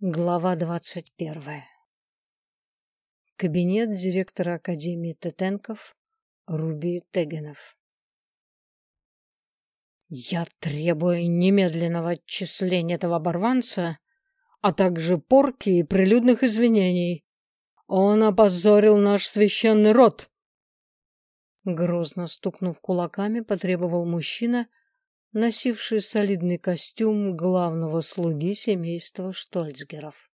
Глава двадцать первая. Кабинет директора Академии Тетенков Руби Тегенов. Я требую немедленного отчисления этого оборванца, а также порки и прилюдных извинений. Он опозорил наш священный род. Грозно стукнув кулаками, потребовал мужчина, носивший солидный костюм главного слуги семейства Штольцгеров.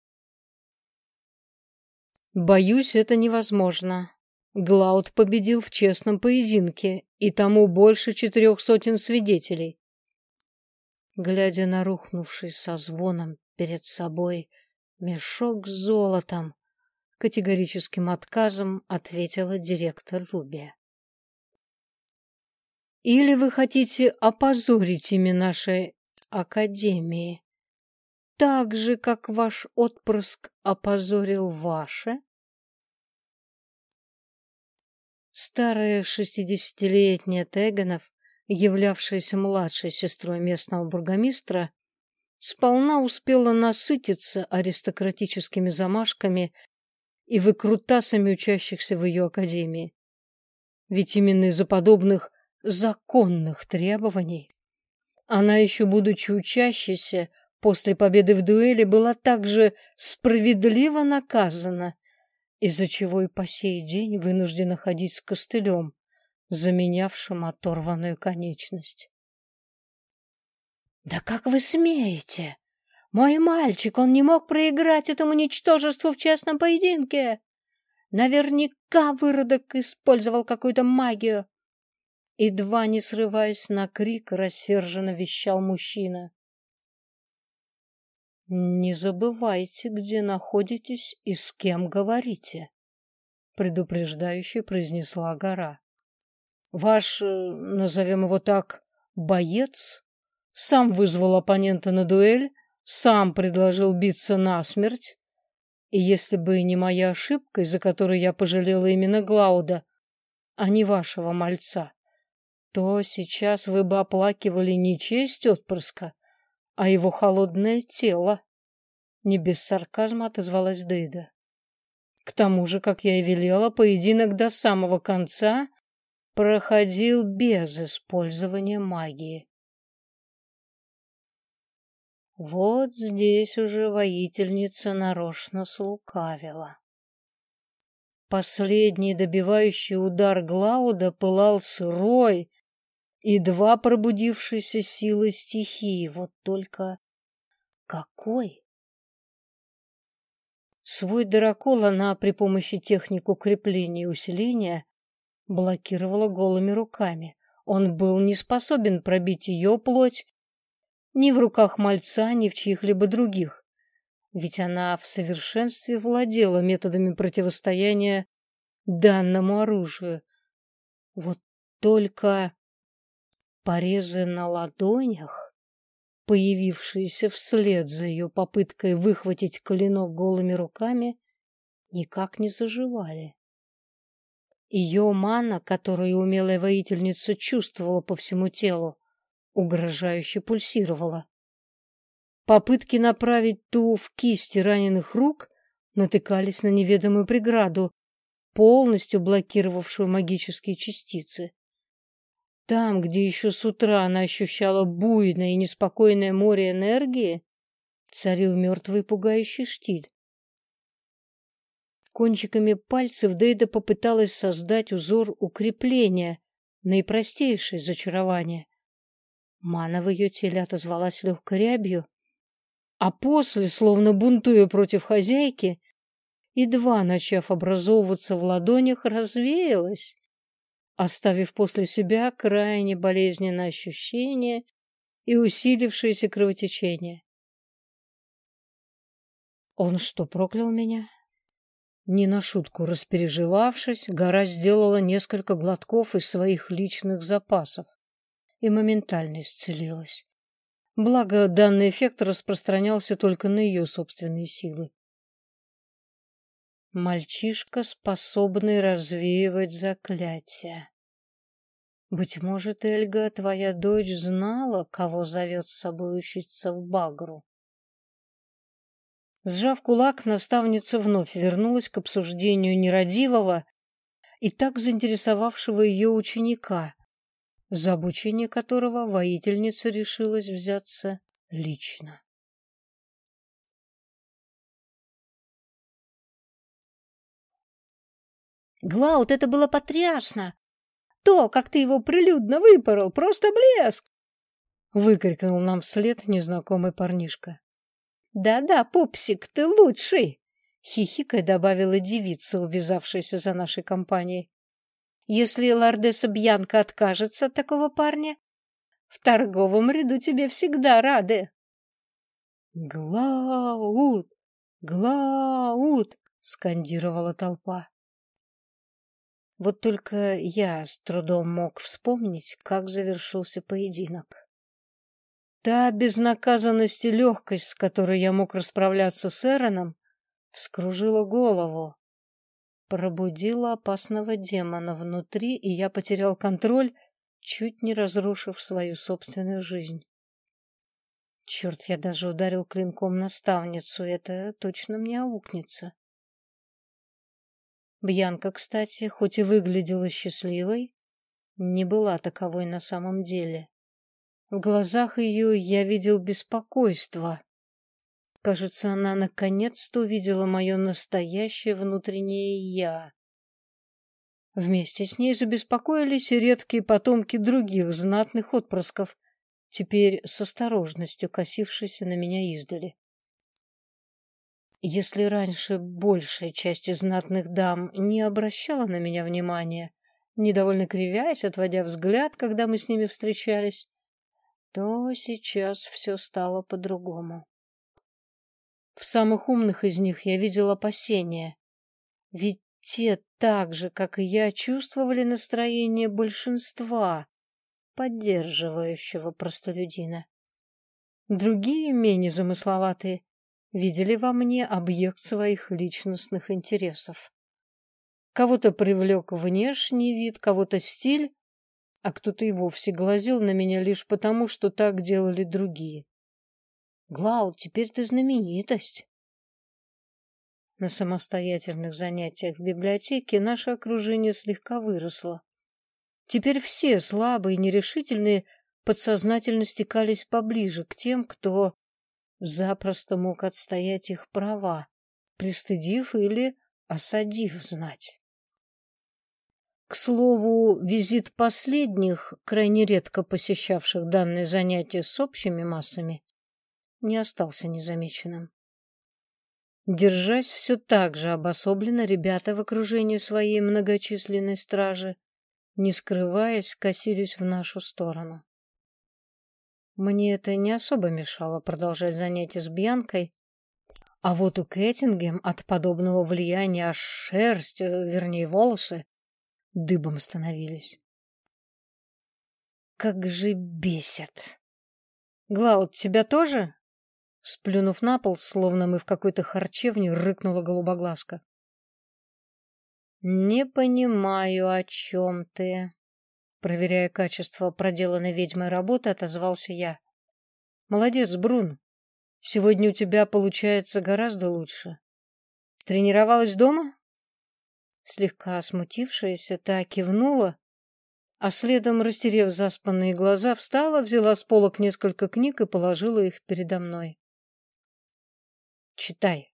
Боюсь, это невозможно. Глауд победил в честном поединке, и тому больше четырех сотен свидетелей. Глядя на рухнувший со звоном перед собой мешок с золотом, категорическим отказом ответила директор Рубия. Или вы хотите опозорить имя нашей академии, так же, как ваш отпрыск опозорил ваше? Старая шестидесятилетняя Теганов, являвшаяся младшей сестрой местного бургомистра, сполна успела насытиться аристократическими замашками и выкрутасами учащихся в ее академии. Ведь именно из-за подобных законных требований. Она, еще будучи учащейся, после победы в дуэли была также справедливо наказана, из-за чего и по сей день вынуждена ходить с костылем, заменявшим оторванную конечность. «Да как вы смеете? Мой мальчик, он не мог проиграть этому ничтожеству в честном поединке! Наверняка выродок использовал какую-то магию!» Едва не срываясь на крик, рассерженно вещал мужчина. «Не забывайте, где находитесь и с кем говорите», — предупреждающе произнесла гора. «Ваш, э, назовем его так, боец, сам вызвал оппонента на дуэль, сам предложил биться насмерть, и если бы не моя ошибка, из-за которой я пожалела именно Глауда, а не вашего мальца, то сейчас вы бы оплакивали не честь отпрыска, а его холодное тело. Не без сарказма отозвалась Дейда. К тому же, как я и велела, поединок до самого конца проходил без использования магии. Вот здесь уже воительница нарочно слукавила. Последний добивающий удар Глауда пылал сырой, и два пробудившиеся силы стихии. Вот только какой? Свой дырокол она при помощи техник укрепления и усиления блокировала голыми руками. Он был не способен пробить ее плоть ни в руках мальца, ни в чьих-либо других. Ведь она в совершенстве владела методами противостояния данному оружию. Вот только Порезы на ладонях, появившиеся вслед за ее попыткой выхватить клинок голыми руками, никак не заживали. Ее мана, которую умелая воительница чувствовала по всему телу, угрожающе пульсировала. Попытки направить ту в кисти раненых рук натыкались на неведомую преграду, полностью блокировавшую магические частицы. Там, где еще с утра она ощущала буйное и неспокойное море энергии, царил мертвый пугающий штиль. Кончиками пальцев Дейда попыталась создать узор укрепления, наипростейшее зачарование. Мана в ее теле отозвалась легкой рябью, а после, словно бунтуя против хозяйки, едва начав образовываться в ладонях, развеялась оставив после себя крайне болезненное ощущение и усилившееся кровотечение. Он что, проклял меня? Не на шутку распереживавшись, гора сделала несколько глотков из своих личных запасов и моментально исцелилась. Благо, данный эффект распространялся только на ее собственные силы. Мальчишка, способный развеивать заклятия. Быть может, Эльга, твоя дочь знала, кого зовет с собой учиться в Багру. Сжав кулак, наставница вновь вернулась к обсуждению нерадивого и так заинтересовавшего ее ученика, за обучение которого воительница решилась взяться лично. Глаут, это было потрясно! То, как ты его прилюдно выпорол, просто блеск! Выкрикнул нам вслед незнакомый парнишка. Да-да, пупсик, ты лучший! Хихикой добавила девица, увязавшаяся за нашей компанией. Если лордесса Бьянка откажется от такого парня, в торговом ряду тебе всегда рады. Глаут! Глаут! скандировала толпа. Вот только я с трудом мог вспомнить, как завершился поединок. Та безнаказанность и легкость, с которой я мог расправляться с Эроном, вскружила голову, пробудила опасного демона внутри, и я потерял контроль, чуть не разрушив свою собственную жизнь. Черт, я даже ударил клинком наставницу, это точно мне аукнется. Бьянка, кстати, хоть и выглядела счастливой, не была таковой на самом деле. В глазах ее я видел беспокойство. Кажется, она наконец-то увидела мое настоящее внутреннее «я». Вместе с ней забеспокоились и редкие потомки других знатных отпрысков, теперь с осторожностью косившиеся на меня издали. Если раньше большая часть знатных дам не обращала на меня внимания, недовольно кривясь, отводя взгляд, когда мы с ними встречались, то сейчас все стало по-другому. В самых умных из них я видел опасения, ведь те так же, как и я, чувствовали настроение большинства, поддерживающего простолюдина. Другие, менее замысловатые, видели во мне объект своих личностных интересов. Кого-то привлек внешний вид, кого-то стиль, а кто-то и вовсе глазел на меня лишь потому, что так делали другие. Глау, теперь ты знаменитость. На самостоятельных занятиях в библиотеке наше окружение слегка выросло. Теперь все слабые и нерешительные подсознательно стекались поближе к тем, кто запросто мог отстоять их права, пристыдив или осадив знать. К слову, визит последних, крайне редко посещавших данное занятие с общими массами, не остался незамеченным. Держась все так же обособленно, ребята в окружении своей многочисленной стражи, не скрываясь, косились в нашу сторону. Мне это не особо мешало продолжать занятия с Бьянкой, а вот у Кэттингем от подобного влияния аж шерсть, э, вернее волосы, дыбом становились. Как же бесит! Глауд, тебя тоже? Сплюнув на пол, словно мы в какой-то харчевне, рыкнула голубоглазка. Не понимаю, о чем ты. Проверяя качество проделанной ведьмой работы, отозвался я. Молодец, Брун. Сегодня у тебя получается гораздо лучше. Тренировалась дома? Слегка смутившаяся, та кивнула, а следом, растерев заспанные глаза, встала, взяла с полок несколько книг и положила их передо мной. «Читай»,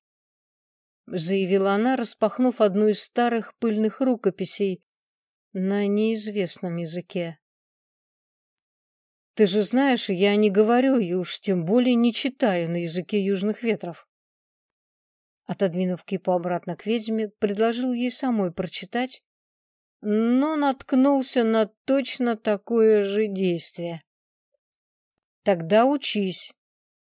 — заявила она, распахнув одну из старых пыльных рукописей, на неизвестном языке. Ты же знаешь, я не говорю и уж тем более не читаю на языке южных ветров. Отодвинув кипу обратно к ведьме, предложил ей самой прочитать, но наткнулся на точно такое же действие. Тогда учись.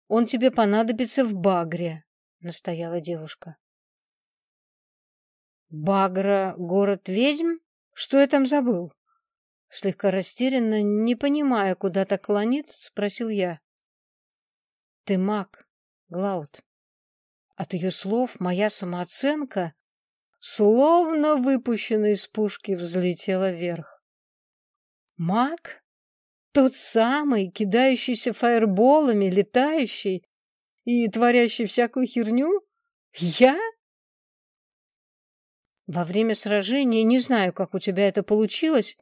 Он тебе понадобится в Багре, настояла девушка. Багра — город ведьм? Что я там забыл? Слегка растерянно, не понимая, куда так клонит, спросил я. Ты маг, Глауд. От ее слов моя самооценка, словно выпущенная из пушки, взлетела вверх. Маг? Тот самый, кидающийся фаерболами, летающий и творящий всякую херню? Я? Во время сражения не знаю, как у тебя это получилось,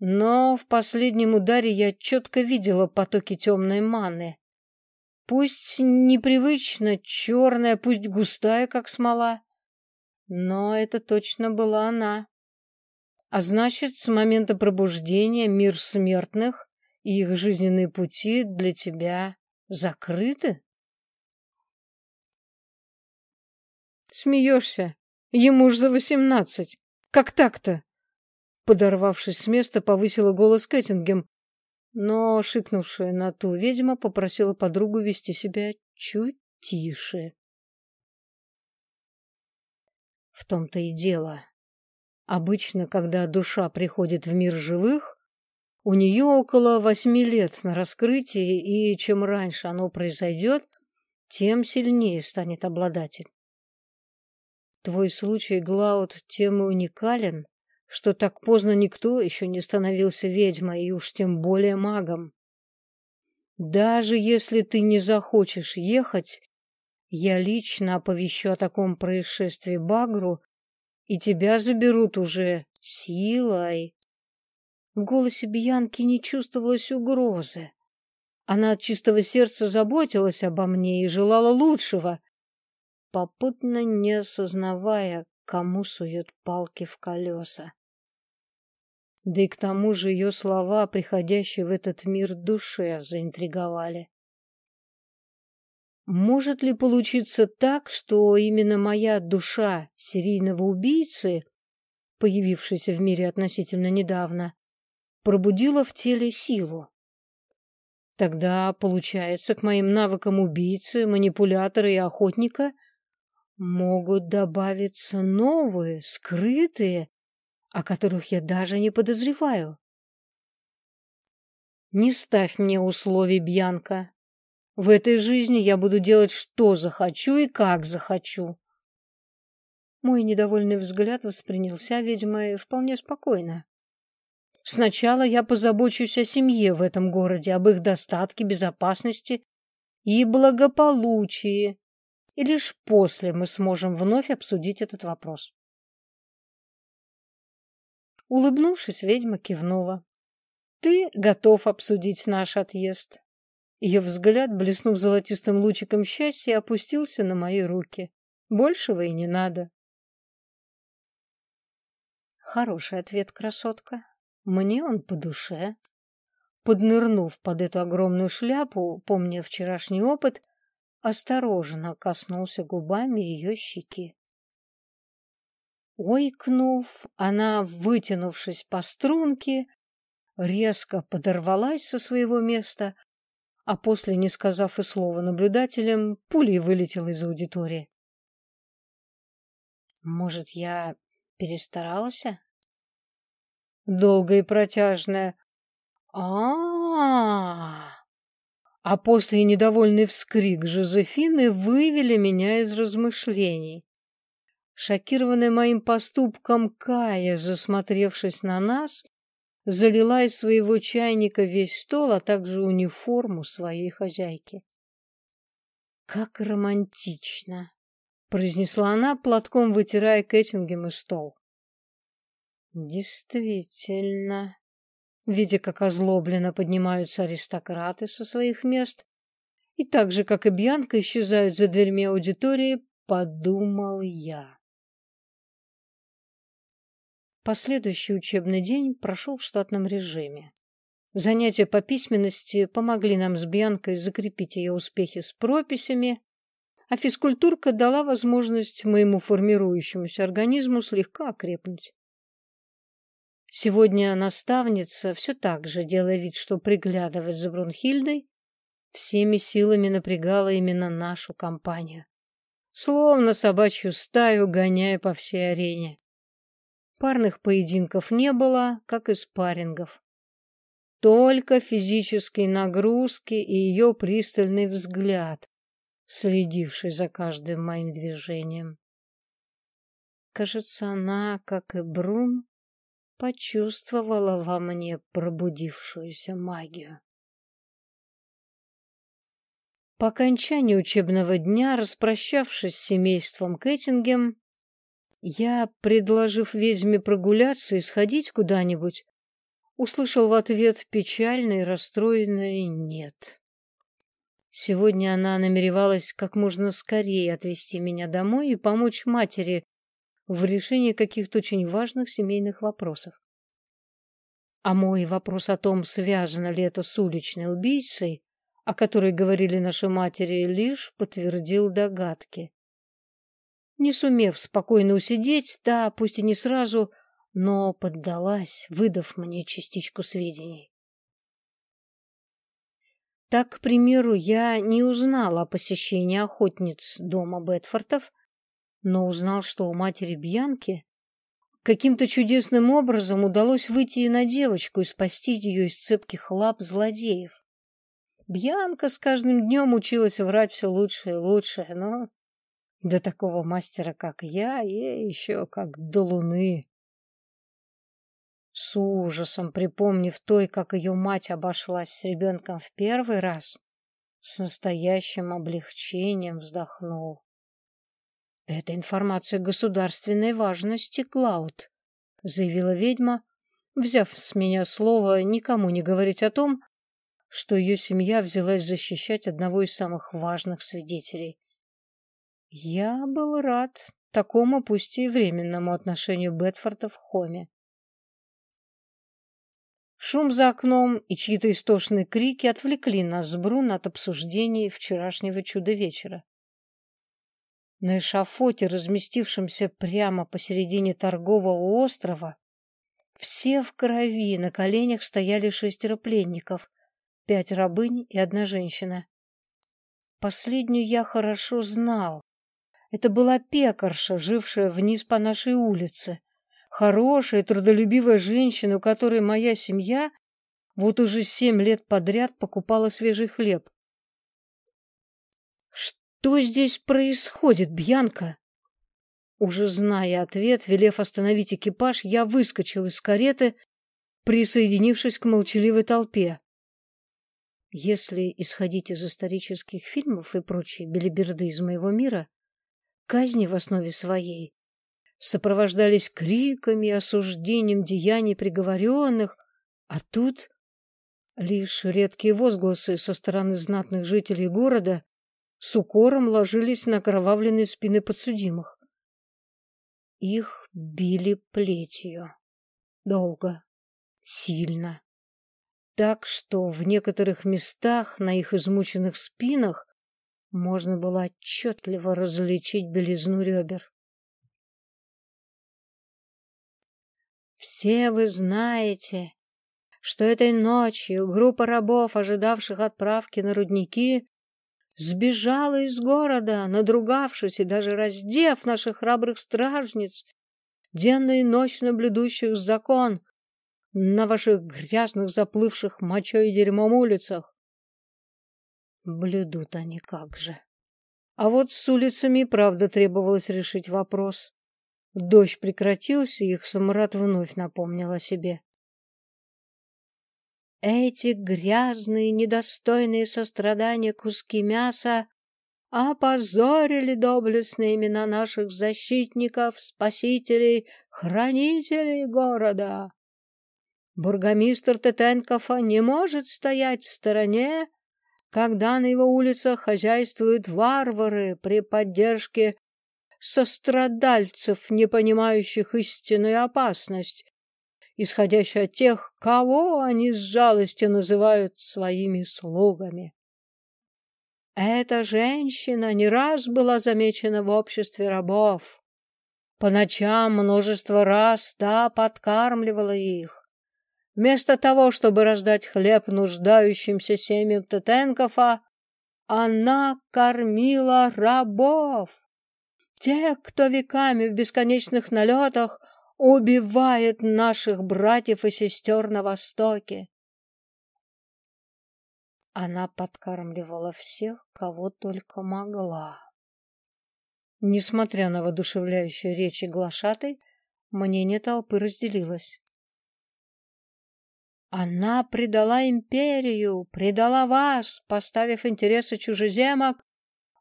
но в последнем ударе я четко видела потоки темной маны. Пусть непривычно черная, пусть густая, как смола, но это точно была она. А значит, с момента пробуждения мир смертных и их жизненные пути для тебя закрыты? Смеешься? Ему ж за восемнадцать. Как так-то? Подорвавшись с места, повысила голос Кэттингем, но шикнувшая на ту ведьма попросила подругу вести себя чуть тише. В том-то и дело. Обычно, когда душа приходит в мир живых, у нее около восьми лет на раскрытие, и чем раньше оно произойдет, тем сильнее станет обладатель. Твой случай, Глауд, тем и уникален, что так поздно никто еще не становился ведьмой, и уж тем более магом. Даже если ты не захочешь ехать, я лично оповещу о таком происшествии Багру и тебя заберут уже силой. В голосе Бьянки не чувствовалось угрозы. Она от чистого сердца заботилась обо мне и желала лучшего, попутно не осознавая, кому сует палки в колеса. Да и к тому же ее слова, приходящие в этот мир душе, заинтриговали. Может ли получиться так, что именно моя душа серийного убийцы, появившаяся в мире относительно недавно, пробудила в теле силу? Тогда, получается, к моим навыкам убийцы, манипулятора и охотника могут добавиться новые, скрытые, о которых я даже не подозреваю. Не ставь мне условий, Бьянка, в этой жизни я буду делать, что захочу и как захочу. Мой недовольный взгляд воспринялся ведьмой вполне спокойно. Сначала я позабочусь о семье в этом городе, об их достатке, безопасности и благополучии, и лишь после мы сможем вновь обсудить этот вопрос. Улыбнувшись, ведьма кивнула. Ты готов обсудить наш отъезд. Ее взгляд, блеснув золотистым лучиком счастья, опустился на мои руки. Большего и не надо. Хороший ответ, красотка. Мне он по душе. Поднырнув под эту огромную шляпу, помня вчерашний опыт, осторожно коснулся губами ее щеки. Ойкнув, она, вытянувшись по струнке, резко подорвалась со своего места, а после, не сказав и слова наблюдателям, пулей вылетел из аудитории. Может, я перестарался? Долгое и протяжное а, -а, после недовольный вскрик Жозефины вывели меня из размышлений. Шокированная моим поступком Кая, засмотревшись на нас, залила из своего чайника весь стол, а также униформу своей хозяйки. «Как романтично!» — произнесла она, платком вытирая Кэттингем и стол. «Действительно!» Видя, как озлобленно поднимаются аристократы со своих мест, и так же, как и Бьянка, исчезают за дверьми аудитории, подумал я. Последующий учебный день прошел в штатном режиме. Занятия по письменности помогли нам с Бьянкой закрепить ее успехи с прописями, а физкультурка дала возможность моему формирующемуся организму слегка окрепнуть. Сегодня наставница, все так же делая вид, что приглядывает за Брунхильдой, всеми силами напрягала именно нашу компанию, словно собачью стаю гоняя по всей арене. Парных поединков не было, как и спаррингов. Только физические нагрузки и ее пристальный взгляд, следивший за каждым моим движением. Кажется, она, как и Брун, почувствовала во мне пробудившуюся магию. По окончании учебного дня, распрощавшись с семейством Кэттингем, я, предложив ведьме прогуляться и сходить куда-нибудь, услышал в ответ печальное и расстроенное «нет». Сегодня она намеревалась как можно скорее отвезти меня домой и помочь матери в решении каких-то очень важных семейных вопросов. А мой вопрос о том, связано ли это с уличной убийцей, о которой говорили наши матери, лишь подтвердил догадки. Не сумев спокойно усидеть, да, пусть и не сразу, но поддалась, выдав мне частичку сведений. Так, к примеру, я не узнал о посещении охотниц дома Бетфортов, но узнал, что у матери Бьянки каким-то чудесным образом удалось выйти на девочку и спасти ее из цепких лап злодеев. Бьянка с каждым днем училась врать все лучше и лучше, но до такого мастера, как я, ей еще как до луны. С ужасом припомнив той, как ее мать обошлась с ребенком в первый раз, с настоящим облегчением вздохнул. «Это информация государственной важности, Клауд», — заявила ведьма, взяв с меня слово никому не говорить о том, что ее семья взялась защищать одного из самых важных свидетелей. Я был рад такому, пусть и временному отношению Бетфорда в Хоме. Шум за окном и чьи-то истошные крики отвлекли нас с Брун от обсуждений вчерашнего чуда-вечера. На эшафоте, разместившемся прямо посередине торгового острова, все в крови, на коленях стояли шестеро пленников, пять рабынь и одна женщина. Последнюю я хорошо знал. Это была пекарша, жившая вниз по нашей улице. Хорошая, трудолюбивая женщина, у которой моя семья вот уже семь лет подряд покупала свежий хлеб. «Что здесь происходит, Бьянка?» Уже зная ответ, велев остановить экипаж, я выскочил из кареты, присоединившись к молчаливой толпе. Если исходить из исторических фильмов и прочей белиберды из моего мира, казни в основе своей сопровождались криками, осуждением деяний приговоренных, а тут лишь редкие возгласы со стороны знатных жителей города с укором ложились на кровавленные спины подсудимых. Их били плетью. Долго, сильно так, что в некоторых местах на их измученных спинах можно было отчетливо различить белизну ребер. Все вы знаете, что этой ночью группа рабов, ожидавших отправки на рудники, сбежала из города, надругавшись и даже раздев наших храбрых стражниц, денно и ночно блюдущих закон, на ваших грязных, заплывших мочой и дерьмом улицах. Блюдут они как же. А вот с улицами правда требовалось решить вопрос. Дождь прекратился, их самурат вновь напомнил о себе. Эти грязные, недостойные сострадания куски мяса опозорили доблестные имена наших защитников, спасителей, хранителей города. Бургомистр Тетенкова не может стоять в стороне, когда на его улицах хозяйствуют варвары при поддержке сострадальцев, не понимающих истинную опасность, исходящую от тех, кого они с жалостью называют своими слугами. Эта женщина не раз была замечена в обществе рабов. По ночам множество раз та подкармливала их. Вместо того, чтобы раздать хлеб нуждающимся семьям Тетенкова, она кормила рабов. Тех, кто веками в бесконечных налетах убивает наших братьев и сестер на Востоке. Она подкармливала всех, кого только могла. Несмотря на воодушевляющие речи глашатой, мнение толпы разделилось. Она предала империю, предала вас, поставив интересы чужеземок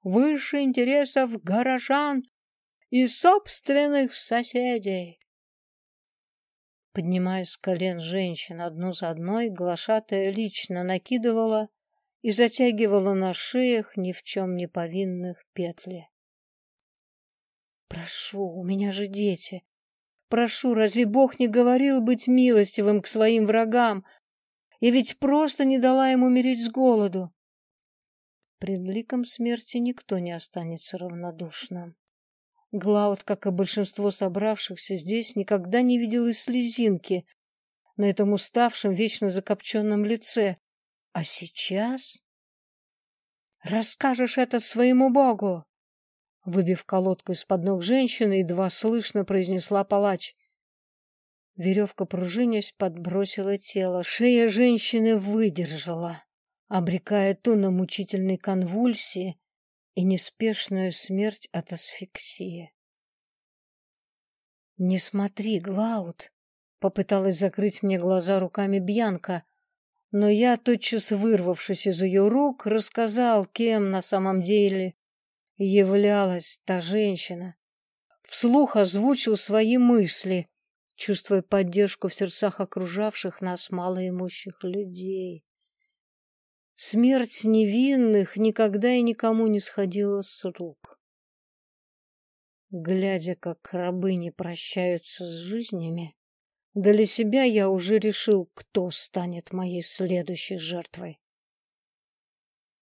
выше интересов горожан и собственных соседей. Поднимая с колен женщин одну за одной, глашатая лично накидывала и затягивала на шеях ни в чем не повинных петли. «Прошу, у меня же дети. Прошу, разве Бог не говорил быть милостивым к своим врагам? Я ведь просто не дала ему умереть с голоду». Пред ликом смерти никто не останется равнодушным. Глауд, как и большинство собравшихся здесь, никогда не видел и слезинки на этом уставшем, вечно закопченном лице. А сейчас... «Расскажешь это своему богу!» Выбив колодку из-под ног женщины, едва слышно произнесла палач. Веревка, пружинясь, подбросила тело. Шея женщины выдержала, обрекая то на мучительные конвульсии, и неспешную смерть от асфиксии. «Не смотри, Глауд!» — попыталась закрыть мне глаза руками Бьянка, но я, тотчас вырвавшись из ее рук, рассказал, кем на самом деле являлась та женщина. Вслух озвучил свои мысли, чувствуя поддержку в сердцах окружавших нас малоимущих людей. Смерть невинных никогда и никому не сходила с рук. Глядя, как рабыни прощаются с жизнями, для себя я уже решил, кто станет моей следующей жертвой.